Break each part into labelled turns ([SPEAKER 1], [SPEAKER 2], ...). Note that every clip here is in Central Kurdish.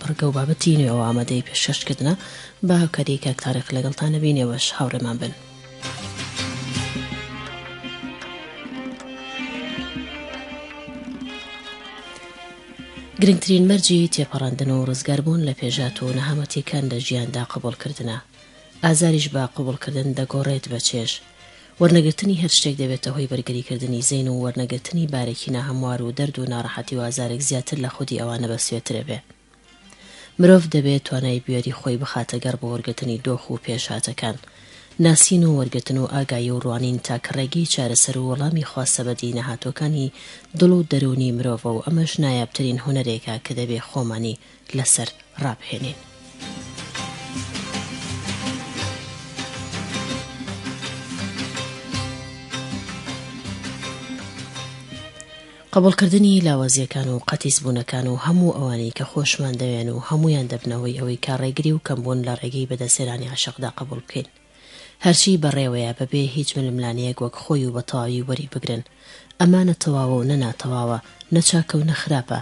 [SPEAKER 1] بڕگە و بابەتی نوێ و
[SPEAKER 2] ئامادەی پێشکەش کردنە با هاوکاری کاک تاریق لەگەڵتان نەبین ئێوەش هاوڕێمان بن. گرنگترین مەرجی تێپەڕاندن و ڕزگاربوون لە پێژات و نەهامەتیەکان لە ژیاندا قبوڵکردنە ئازاریش بە قبوڵکردن دەگۆڕێت بە چێژ وەرنەگرتنی هەر شتێک دەبێتە هۆی بەرگریکردنی زەین و وەرنەگرتنی بارێکی ناهەموار و دەرد و ناڕەحەتی و ئازارێک زیاتر لە خودی ئەوانە بەسوێترە بێ مرۆڤ دەبێ توانای بوێری خۆی بخاتە گەڕ بۆ وەرگرتنی دۆخ و پێشهاتەکان ناسین و وەرگرتن و ئاگایی و ڕوانین تاکە ڕێگەی چارەسەر و وەڵامی خواستە بەدی نەهاتووەکانی دڵ و دەروونی مرۆڤە و ئەمەش نایابترین هونەرێکە کە دەبێ خۆمانی لەسەر ڕابهێنین. قبولکردنی لاوازیەکان و قەتیس بوونەکان و هەموو ئەوانەی کە خۆشمان دەوێن و هەمویان دەبنەوەی ئەوەی کا ڕێگری و کەمبوون لە ڕێگەی بەدەسێرانی عشقدا قبول بکەین هەرچی بەڕێوەیە بەبێ هیچ ململانێیەک وەک خۆی و بە تەواوی وەری بگرن. ئەمە نە تەواوە و نە ناتەواوە، نە چاکە و نە خراپە.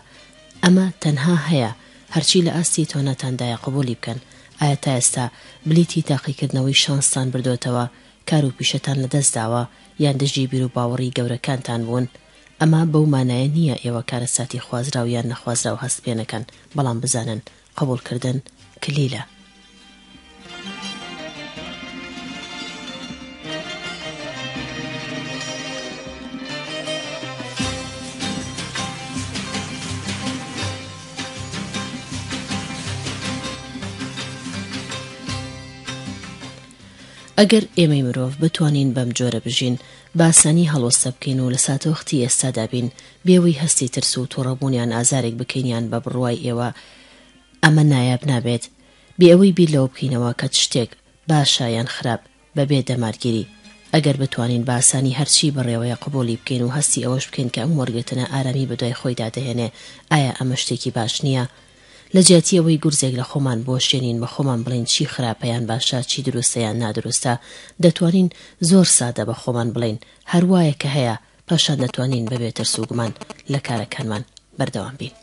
[SPEAKER 2] ئەمە تەنها هەیە. هەرچی لە ئاستی تواناتاندایە قبوڵی بکەن. ئایا تا ئێستا بلیتی تاقیکردنەوەی شانستان بردۆتەوە؟ کار و پیشەتان لە دەست داوە؟ یان دژی بیروباوەڕی گەورەکانتان بوون؟ ئەمە بەو مانایە نییە ئێوە کارەساتی خوازراو یان نەخوازراو هەست پێنەکەن، بەڵام بزانن قبوڵ کردن کلیلە. ئەگەر ئێمەی مرۆڤ بتوانین بەم جۆرە بژین باسانی هەڵۆستە بکەین و لە ساتەوەختی ئێستادابین بێوەی هەستی ترس و توڕەبوونیان ئازارێک بکەین یان بە بڕوای ئێوە ئەمە نایاب نابێت بێ ئەوەی بیر لەوە بکەینەوە کە چ شتێک باشە یان خراپ بەبێ دەمارگیری ئەگەر بتوانین بە ئاسانی هەرچی بەڕێوەیە قبوڵی بکەین و هەستی ئەوەش بکەین کە ئەم وەرگرتنە ئارامی بەدوای خۆیدا دەهێنێ ئایا ئەمە شتێکی باش نییە؟ لە جیاتی ئەوەی گورزێک لە خۆمان بوەشێنین بە خۆمان بڵێین چی خراپە یان باشە چی دروستە یان نادروستە دەتوانین زۆر سادە بە خۆمان بڵێین هەر وایە کە هەیە پاشان دەتوانین بە بێ ترس و گومان لە کارەکانمان بەردەوام بین.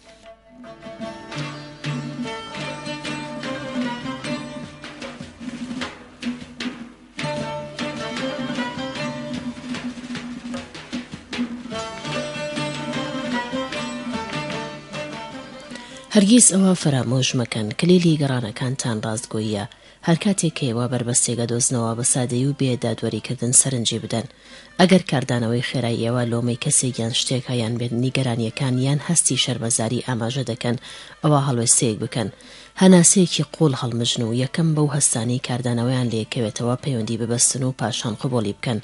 [SPEAKER 2] هەرگیز ئەوە فەرامۆش مەکەن کلیلی گەڕانەکانتان ڕاستگۆییە، هەرکاتێک کە ئێوە بەربەستێک ئەدۆزنەوە بە سادەیی و بێ دادوەریکردن سەرنجی بدەن، ئەگەر کاردانەوەی خێرای ئێوە لۆمەی کەسێک یان شتێک هەیان بێت نیگەرانییەکان یان هەستی شەرمەزاری ئاماژە دەکەن ئەوا هەڵوێستەیەک بکەن هەناسەیەکی قوڵ هەڵمژن و یەکەم بەو هەستانەی کاردانەوەیان لێکەوێتەوە پەیوەندی ببەستن و پاشان قبوڵی بکەن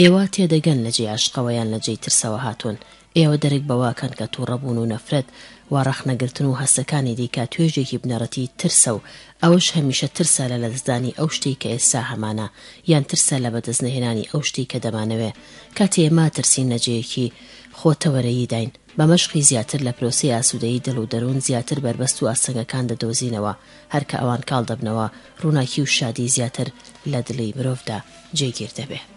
[SPEAKER 2] ئێوە تێدەگەن لە جێی عەشقەوە یان لە جێی ترسەوە هاتوون ئێوە دەرک بەوەکەن کە توڕەبوون و نەفرەت و ڕەخنەگرتن و هەستەکانی دیکە توێژێکی بنەڕەتی ترسە و ئەوەش هەمیشە ترسە لە لەدەستدانی ئەو شتەی کە ئێستا هەمانە یان ترسە لە بەدەستنەهێنانی ئەو شتەی کە دەمانەوێ کاتێ ماترسین لە جێیەکی خۆ تەوەرەییداین بە مەشقی زیاتر لە پرۆسەی ئاسوودەیی دڵ و دەروون زیاتر بەربەست و ئاستەنگەکان دەدۆزینەوە هەر کە ئەوان کاڵ دەبنەوە ڕووناکی و شادی زیاتر لە دڵی مرۆڤدا جێگیر دەبێ.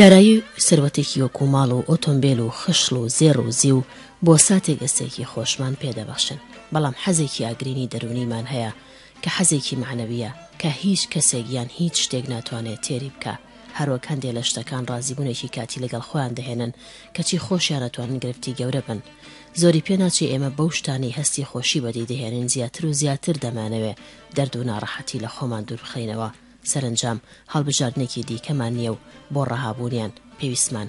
[SPEAKER 2] دارایی و سەروەتێکی وەکو ماڵ و ئۆتۆمبیل و خشڵ و زێڕ و زیو بۆ ساتێک ئەستێکی خۆشمان پێدەبەخشن بەڵام حەزێکی ئاگرینی دەرونیمان هەیە کە حەزێکی مەعنەوییە کە هیچ کەسێک یان هیچ شتێک ناتوانێت تێری بکا، هەروەک هەندێ لە شتەکان ڕازیبوونێکی کاتی لەگەڵ خۆیان دەهێنن کەچی خۆشیان ئەتوانن گرفتی گەورە بن. زۆری پێ ناچێ ئێمە بەو شتانەی هەستی خۆشی بەدی دەهێنین زیاتر و زیاتر دەمانەوێ دەرد و ناڕەحەتی لە خۆمان دوور
[SPEAKER 3] بخەینەوە، سەرەنجام هەڵبژاردنێکی دیکەمان نییە و بۆ ڕەهابوونیان پێویستمان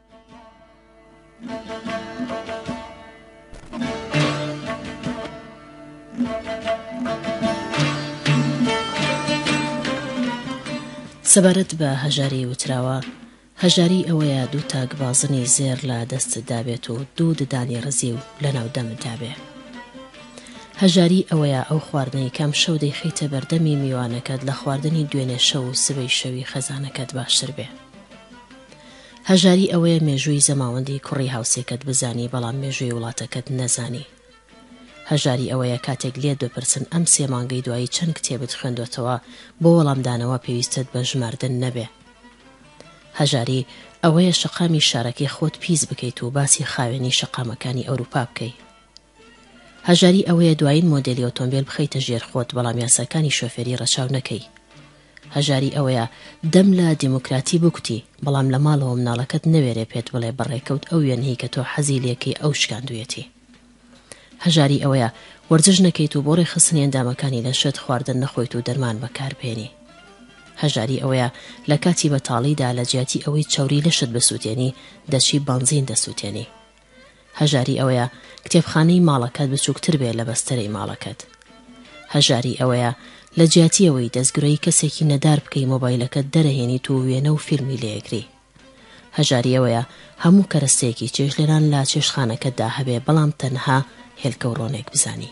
[SPEAKER 2] سەبارەت بە هەژاری وتراوە، هەژاری ئەوەیە دوو تاک بازنی زێڕ لە دەستت دابێت و دوو ددانی ڕزیو لە ناو دەمت دابێ. هەژاری ئەوەیە ئەو خواردنەی کەم شەو دەیخەیتە بەردەمی میوانەکەت لە خواردنی دوێنێ شەو و سبەی شەوی خەزانەکەت باشتر بێ. هەژاری ئەوەیە مێژووی زەماوەندی کوڕی هاوسێکەت بزانی بەڵام مێژووی وڵاتەکەت نەزانی. هەژاری ئەوەیە کاتێک لێت بپرسن ئەم سێ مانگەی دوایی چەند کتێبت خوێندۆتەوە بۆ وەڵامدانەوە پێویستت بە ژماردن نەبێ. هەژاری ئەوەیە شەقامی شارەکەی خۆت پیس بکەیت و باسی خاوێنی شەقامەکانی ئەوروپا بکەی. هەژاری ئەوەیە دوایین مۆدێلی ئۆتۆمبێل بخەیتە ژێر خۆت بەڵام یاساکانی شۆفێری ڕەچاو نەکەی. هەژاری ئەوەیە دەم لە دیموکراتی بکوتی بەڵام لە ماڵەوە مناڵەکەت نەوێرێ پێت بڵێ بە ڕێکەوت ئەو وێنهی کە تۆ حەزی لێکەی ئەو شکاندویەتی. هەژاری ئەوەیە وەرزش نەکەیت و بۆ ڕێکخستنی ئەندامەکانی لەشت خواردن نەخۆیت و دەرمان بەکار بهێنی. هەژاری ئەوەیە لە کاتی بەتاڵیدا لە جیاتی ئەوەی چەوری لەشت بسوتێنی دەچی بەنزین دەسوتێنی. هەژاری ئەوەیە کتێبخانەی ماڵەکەت بچووکتر بێ لە بەستەرەی ماڵەکەت. هەژاری ئەوەیە لە جیاتی ئەوەی دەستگرۆی کەسێکی نەدار بکەی مۆبایلەکەت دەرەهێنیت و وێنە و فیلمی لێگری. هەژاری ئەوەیە هەموو کەرەستەیەکی چێشتلێنان لە چێشتخانەکەتدا هەبێ بەڵام تەنها هێلکە و ڕۆنێک بزانی.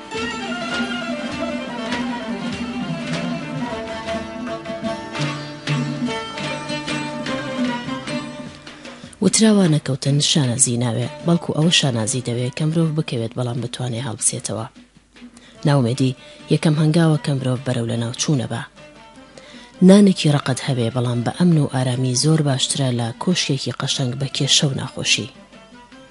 [SPEAKER 2] وتراوانە کەوتن شانازی ناوێ بەڵکو ئەوە شانازی دەوێ کە مرۆڤ بکەوێت بەڵام بتوانێ هەڵبسێتەوە ناومێدی یەکەم هەنگاوە کە مرۆڤ بەرەو لە ناوچوونە بە نانێکی ڕقت هەبێ بەڵام بە ئەمن و ئارامی زۆر باشترە لە کۆشکێکی قەشەنگ بە کێشە و ناخۆشی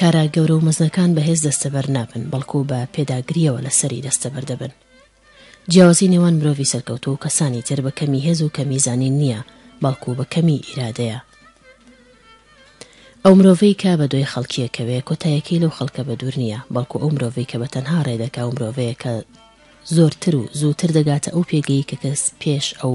[SPEAKER 2] کارە گەورە و مەزنەکان بە هێز دەستەبەر نابن، بەڵکو بە پێداگرییەوە لەسەری دەستەبەر دەبن. جیاوازی نێوان مرۆڤی سەرکەوتوو و کەسانی تر بە کەمی هێز و کەمی زانین نییە، بەڵکو بە کەمی ئیرادەیە. ئەو مرۆڤەی کە بە دوای خەڵکی ئەکەوێ، کۆتایەکەی لەو خەڵکە بە دوور نییە، بەڵکو ئەو مرۆڤەی کە بە تەنها ڕێ دەکا و مرۆڤەیە کە زۆرتر و زووتر دەگاتە ئەو پێگەی کە کەس پێش ئەو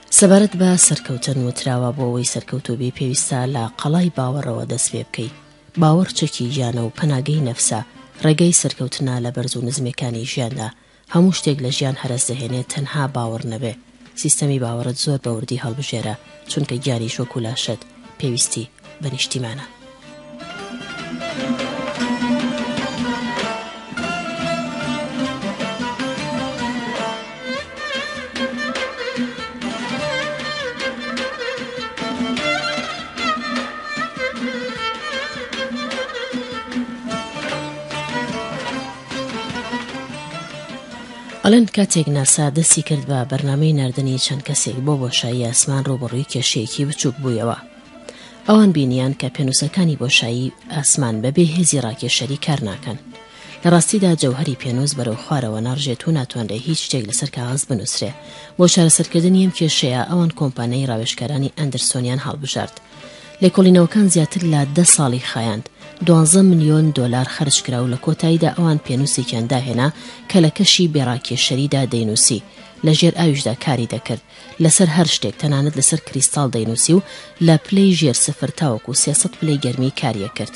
[SPEAKER 2] سەبارەت بە سەرکەوتن وتراوە بۆ ئەوەی سەرکەوتوبی پێویستە لە قەڵای باوەڕەوە دەست پێ بکەی باوەڕ چەکی گیانە و پەناگەی نەفسە ڕێگەی سەرکەوتنە لە بەرز و نزمەکانی ژیاندا هەموو شتێک لە ژیان هەرەس دەهێنێ تەنها باوەڕ نەبێ سیستەمی باوەڕت زۆر بەوردی هەڵبژێرە چونکە گیانیش وەکو لاشەت پێویستی بە نیشتیمانە. ئەلەند کاتێک ناسا دەستی کرد بە بەرنامەی ناردنی چەند کەسێک بۆ بۆشایی ئاسمان ڕووبەڕووی کێشەیەکی بچووک بوویەوە. ئەوان بینیان کە پێنووسەکانی بۆشایی ئاسمان بەبێ هێزی ڕاکێشەری کار ناکەن. لە ڕاستیدا جەوهەری پێنووس بەرەو خوارەوە ناڕژێت و ناتوانرێ هیچ شتێک لەسەر کاغەز بنووسرێ. بۆ چارەسەرکردنی ئەم کێشەیە ئەوان کۆمپانیای ڕاوێژکارانی ئەندرسۆنیان هەڵبژارد. لێکۆڵینەوەکان زیاتر لە دە ساڵی خایاند. دوانزە ملیۆن دۆلار خەرج کرا و لە کۆتاییدا ئەوان پێنووسێکیان داهێنا کە لە کەشی بێ ڕاکێشەریدا دەینووسی، لە ژێر ئاویشدا کاری دەکرد. لەسەر هەر شتێک تەنانەت لەسەر کریستاڵ دەینوسی و لە پلەی ژێر سفر تاوەکو سێسەد پلەی گەرمی کاریە کرد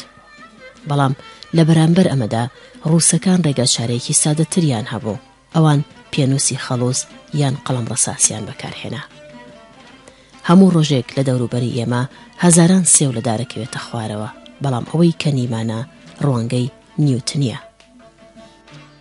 [SPEAKER 2] بەڵام لە بەرامبەر ئەمەدا ڕووسەکان ڕێگا چارەیەکی سادەتریان هەبوو ئەوان پێنووسی خەڵوز یان قەڵم ڕساسیان بەکارهێنا هەموو ڕۆژێک لە دەوروبەری ئێمە هەزاران سێو لە دارەکەوێتە خوارەوە بەڵام ئەوەی کە نیمانە ڕوانگەی نیوتنیە